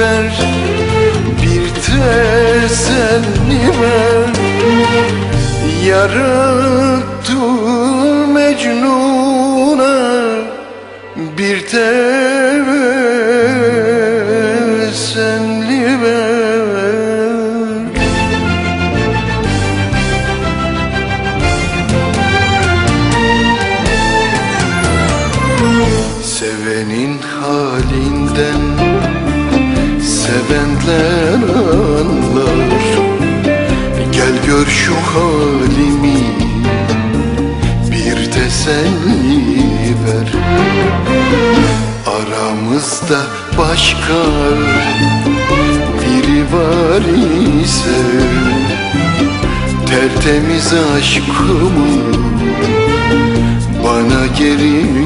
ver. Bir teselli ver Yarattı Mecnun'a Bir teselli ver Sevenin halinden Sevenler anlar. Gel gör şu halimi Bir teselli ver. Aramızda başka biri var ise Tertemiz aşkımı bana geri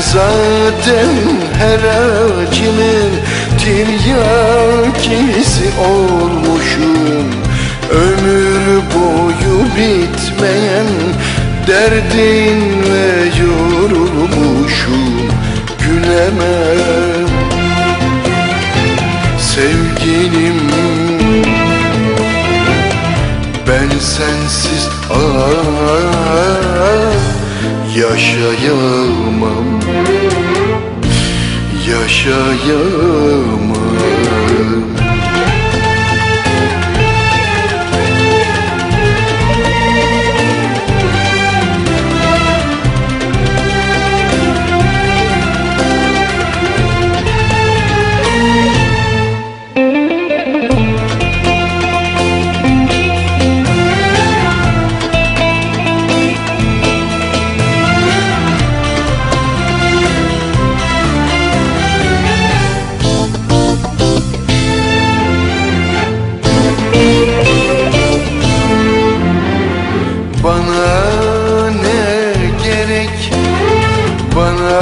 zaten her acının tiryakisi olmuşum. Ömür boyu bitmeyen derdinle yorulmuşum. Gülemem. Sevgilim ben sensiz ah, yaşayamam. Yaşayamam Bana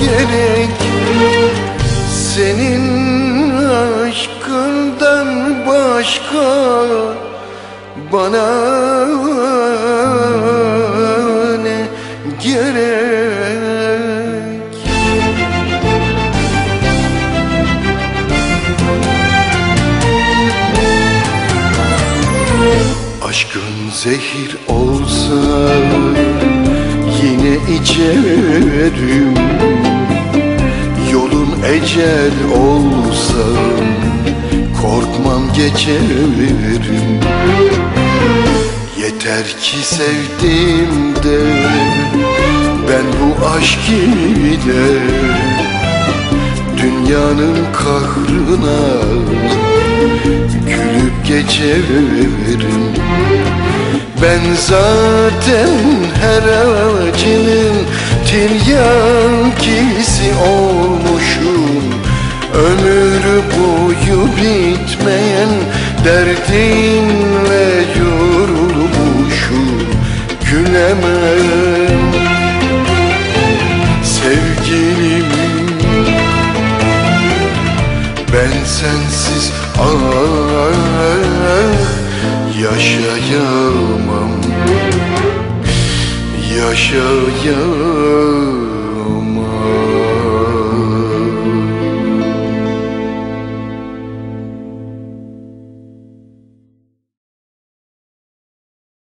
gerek. Senin aşkından başka Bana ne gerek? Aşkın zehir olsa yine içerim. Yolun ecel olsa korkmam geçerim. Yeter ki sevdim de ben bu aşk ile Dünyanın kahrına gülüp geçerim. Ben zaten her acının tiryakisi olmuşum. Ömür boyu bitmeyen derdinle yorulmuşum. Gülemem. Sevgilim ben sensiz ah yaşayamam Yaşayamam